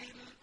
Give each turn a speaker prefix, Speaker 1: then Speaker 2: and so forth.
Speaker 1: في الأرض